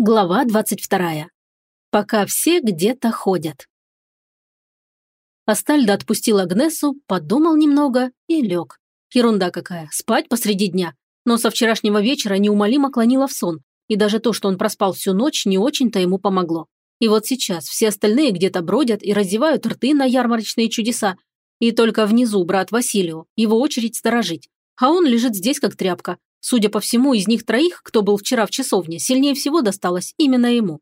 Глава 22. Пока все где-то ходят. Астальдо отпустил Агнесу, подумал немного и лег. Ерунда какая, спать посреди дня. Но со вчерашнего вечера неумолимо клонило в сон, и даже то, что он проспал всю ночь, не очень-то ему помогло. И вот сейчас все остальные где-то бродят и раздевают рты на ярмарочные чудеса, и только внизу брат Василию, его очередь сторожить. А он лежит здесь как тряпка, Судя по всему, из них троих, кто был вчера в часовне, сильнее всего досталось именно ему.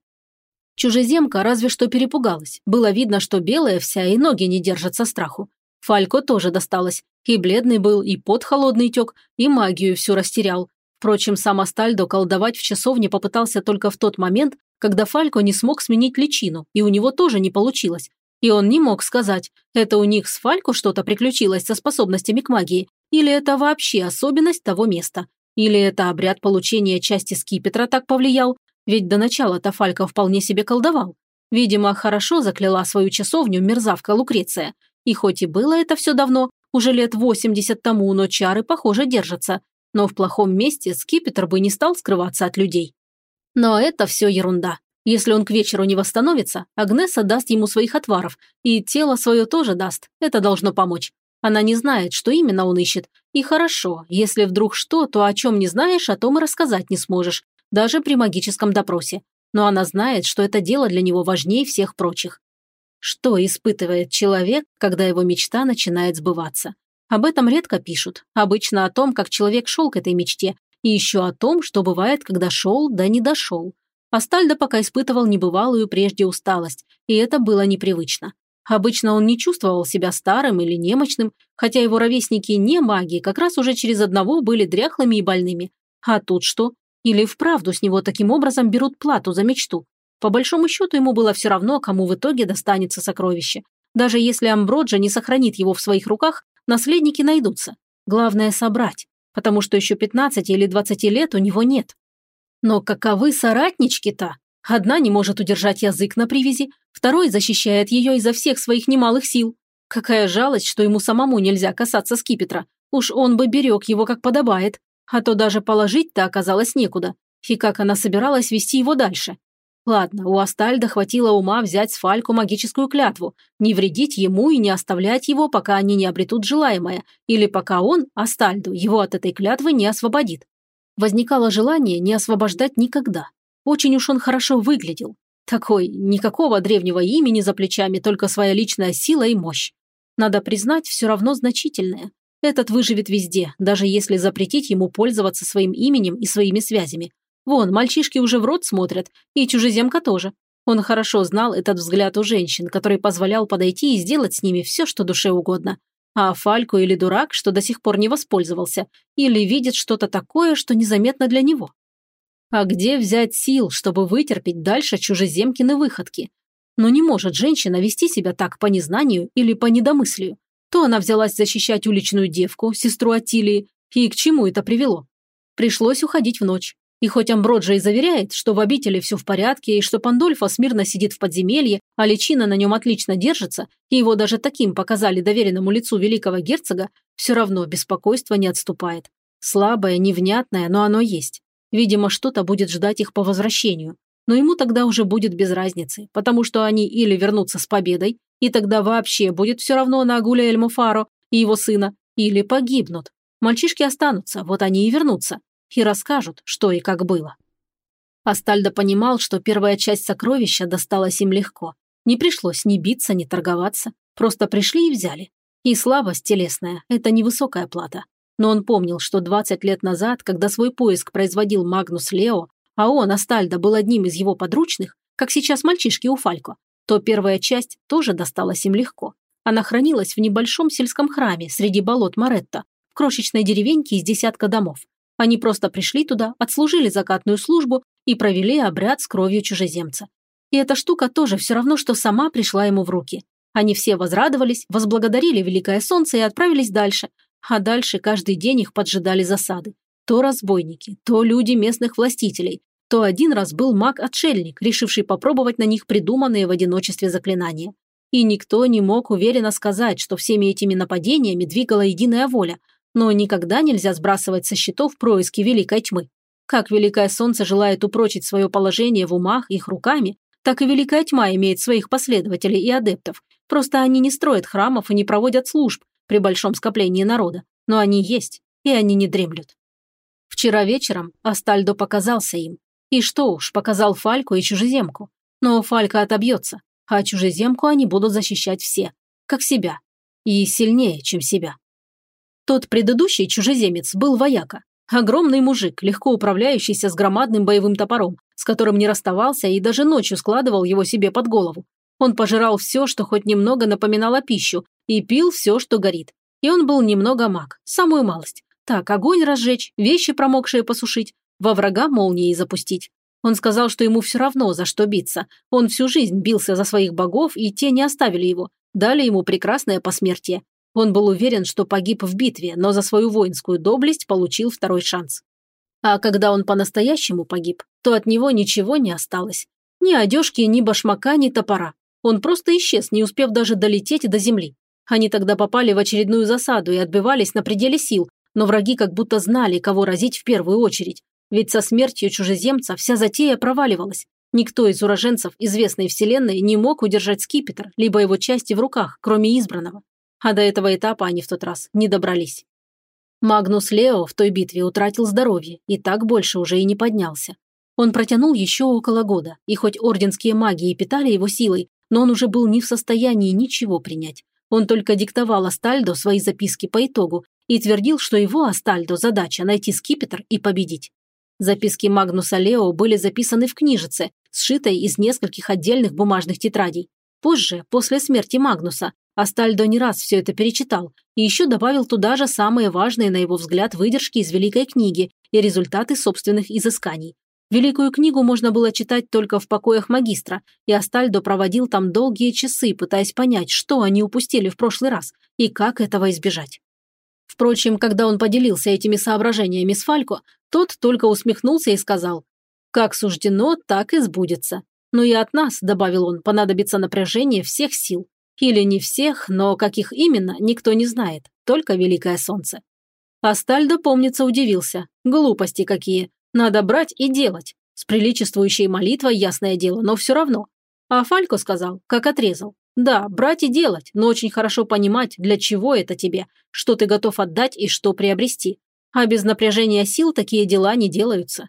Чужеземка разве что перепугалась. Было видно, что белая вся и ноги не держат со страху. Фалько тоже досталось. И бледный был, и под холодный тек, и магию всю растерял. Впрочем, сам Астальдо колдовать в часовне попытался только в тот момент, когда Фалько не смог сменить личину, и у него тоже не получилось. И он не мог сказать, это у них с Фалько что-то приключилось со способностями к магии, или это вообще особенность того места. Или это обряд получения части скипетра так повлиял? Ведь до начала Тафалька вполне себе колдовал. Видимо, хорошо закляла свою часовню мерзавка Лукреция. И хоть и было это все давно, уже лет 80 тому, но чары, похоже, держатся. Но в плохом месте скипетр бы не стал скрываться от людей. Но это все ерунда. Если он к вечеру не восстановится, Агнеса даст ему своих отваров, и тело свое тоже даст. Это должно помочь. Она не знает, что именно он ищет. И хорошо, если вдруг что, то о чем не знаешь, о том и рассказать не сможешь, даже при магическом допросе. Но она знает, что это дело для него важнее всех прочих. Что испытывает человек, когда его мечта начинает сбываться? Об этом редко пишут. Обычно о том, как человек шел к этой мечте, и еще о том, что бывает, когда шел, да не дошел. Астальдо пока испытывал небывалую прежде усталость, и это было непривычно. Обычно он не чувствовал себя старым или немощным, хотя его ровесники не маги как раз уже через одного были дряхлыми и больными. А тут что? Или вправду с него таким образом берут плату за мечту? По большому счету ему было все равно, кому в итоге достанется сокровище. Даже если Амброджа не сохранит его в своих руках, наследники найдутся. Главное – собрать, потому что еще 15 или 20 лет у него нет. Но каковы соратнички-то? Одна не может удержать язык на привязи, второй защищает ее изо всех своих немалых сил. Какая жалость, что ему самому нельзя касаться скипетра. Уж он бы берег его как подобает. А то даже положить-то оказалось некуда. И как она собиралась вести его дальше? Ладно, у Астальда хватило ума взять с Фальку магическую клятву, не вредить ему и не оставлять его, пока они не обретут желаемое, или пока он, Астальду, его от этой клятвы не освободит. Возникало желание не освобождать никогда. Очень уж он хорошо выглядел. Такой, никакого древнего имени за плечами, только своя личная сила и мощь. Надо признать, все равно значительная. Этот выживет везде, даже если запретить ему пользоваться своим именем и своими связями. Вон, мальчишки уже в рот смотрят, и чужеземка тоже. Он хорошо знал этот взгляд у женщин, который позволял подойти и сделать с ними все, что душе угодно. А Фальку или дурак, что до сих пор не воспользовался, или видит что-то такое, что незаметно для него. А где взять сил, чтобы вытерпеть дальше чужеземкины выходки? Но не может женщина вести себя так по незнанию или по недомыслию. То она взялась защищать уличную девку, сестру Атилии, и к чему это привело? Пришлось уходить в ночь. И хоть Амброджа и заверяет, что в обители все в порядке, и что Пандольфа смирно сидит в подземелье, а личина на нем отлично держится, и его даже таким показали доверенному лицу великого герцога, все равно беспокойство не отступает. Слабое, невнятное, но оно есть. Видимо, что-то будет ждать их по возвращению. Но ему тогда уже будет без разницы, потому что они или вернутся с победой, и тогда вообще будет все равно на Агуля Эльмуфаро и его сына, или погибнут. Мальчишки останутся, вот они и вернутся, и расскажут, что и как было. Астальдо понимал, что первая часть сокровища досталась им легко. Не пришлось ни биться, ни торговаться, просто пришли и взяли. И слабость телесная – это невысокая плата. Но он помнил, что 20 лет назад, когда свой поиск производил Магнус Лео, а он, Астальдо, был одним из его подручных, как сейчас мальчишки у Фалько, то первая часть тоже досталась им легко. Она хранилась в небольшом сельском храме среди болот Моретто, в крошечной деревеньке из десятка домов. Они просто пришли туда, отслужили закатную службу и провели обряд с кровью чужеземца. И эта штука тоже все равно, что сама пришла ему в руки. Они все возрадовались, возблагодарили Великое Солнце и отправились дальше, а дальше каждый день их поджидали засады. То разбойники, то люди местных властителей, то один раз был маг-отшельник, решивший попробовать на них придуманные в одиночестве заклинания. И никто не мог уверенно сказать, что всеми этими нападениями двигала единая воля, но никогда нельзя сбрасывать со счетов происки великой тьмы. Как Великое Солнце желает упрочить свое положение в умах их руками, так и Великая Тьма имеет своих последователей и адептов. Просто они не строят храмов и не проводят служб при большом скоплении народа. Но они есть, и они не дремлют. Вчера вечером Астальдо показался им. И что уж, показал Фальку и чужеземку. Но Фалька отобьется, а чужеземку они будут защищать все, как себя. И сильнее, чем себя. Тот предыдущий чужеземец был вояка, Огромный мужик, легко управляющийся с громадным боевым топором, с которым не расставался и даже ночью складывал его себе под голову. Он пожирал все, что хоть немного напоминало пищу, и пил все, что горит. И он был немного маг, самую малость. Так, огонь разжечь, вещи промокшие посушить, во врага молнией запустить. Он сказал, что ему все равно, за что биться. Он всю жизнь бился за своих богов, и те не оставили его, дали ему прекрасное посмертие. Он был уверен, что погиб в битве, но за свою воинскую доблесть получил второй шанс. А когда он по-настоящему погиб, то от него ничего не осталось. Ни одежки, ни башмака, ни топора. Он просто исчез, не успев даже долететь до земли. Они тогда попали в очередную засаду и отбивались на пределе сил, но враги как будто знали, кого разить в первую очередь. Ведь со смертью чужеземца вся затея проваливалась. Никто из уроженцев известной вселенной не мог удержать скипетр, либо его части в руках, кроме избранного а до этого этапа они в тот раз не добрались. Магнус Лео в той битве утратил здоровье и так больше уже и не поднялся. Он протянул еще около года, и хоть орденские маги и питали его силой, но он уже был не в состоянии ничего принять. Он только диктовал Астальдо свои записки по итогу и твердил, что его Астальдо задача найти скипетр и победить. Записки Магнуса Лео были записаны в книжице, сшитой из нескольких отдельных бумажных тетрадей. Позже, после смерти Магнуса, Астальдо не раз все это перечитал и еще добавил туда же самые важные, на его взгляд, выдержки из Великой книги и результаты собственных изысканий. Великую книгу можно было читать только в покоях магистра, и Астальдо проводил там долгие часы, пытаясь понять, что они упустили в прошлый раз и как этого избежать. Впрочем, когда он поделился этими соображениями с Фалько, тот только усмехнулся и сказал, «Как суждено, так и сбудется. Но и от нас, — добавил он, — понадобится напряжение всех сил. Или не всех, но каких именно, никто не знает, только Великое Солнце. Астальдо, помнится, удивился. Глупости какие. Надо брать и делать. С приличествующей молитвой, ясное дело, но все равно. А Фалько сказал, как отрезал. Да, брать и делать, но очень хорошо понимать, для чего это тебе, что ты готов отдать и что приобрести. А без напряжения сил такие дела не делаются.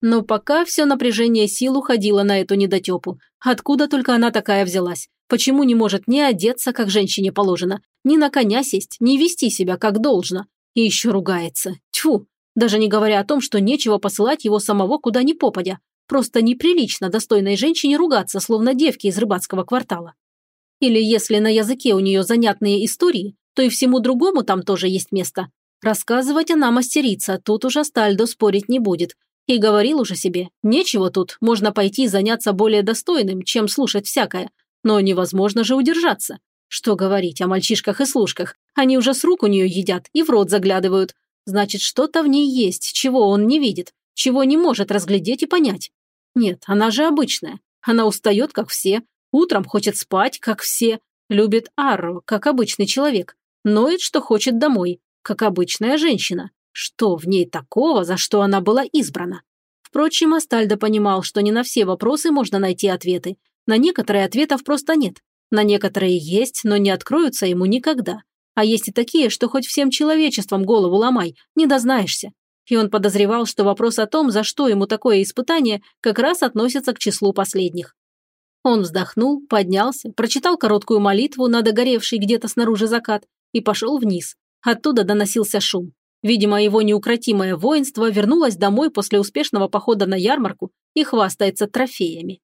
Но пока все напряжение сил уходило на эту недотепу. Откуда только она такая взялась? Почему не может ни одеться, как женщине положено, ни на коня сесть, ни вести себя, как должно? И еще ругается. Тьфу! Даже не говоря о том, что нечего посылать его самого куда ни попадя. Просто неприлично достойной женщине ругаться, словно девки из рыбацкого квартала. Или если на языке у нее занятные истории, то и всему другому там тоже есть место. Рассказывать она мастерица, тут уже Стальдо спорить не будет. И говорил уже себе, нечего тут, можно пойти заняться более достойным, чем слушать всякое, но невозможно же удержаться. Что говорить о мальчишках и служках? Они уже с рук у нее едят и в рот заглядывают. Значит, что-то в ней есть, чего он не видит, чего не может разглядеть и понять. Нет, она же обычная. Она устает, как все, утром хочет спать, как все, любит Арру, как обычный человек, ноет, что хочет домой, как обычная женщина. Что в ней такого, за что она была избрана? Впрочем, Астальдо понимал, что не на все вопросы можно найти ответы, на некоторые ответов просто нет. На некоторые есть, но не откроются ему никогда. А есть и такие, что хоть всем человечеством голову ломай, не дознаешься. И он подозревал, что вопрос о том, за что ему такое испытание, как раз относится к числу последних. Он вздохнул, поднялся, прочитал короткую молитву на догоревший где-то снаружи закат и пошел вниз. Оттуда доносился шум. Видимо, его неукротимое воинство вернулось домой после успешного похода на ярмарку и хвастается трофеями.